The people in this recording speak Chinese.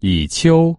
以秋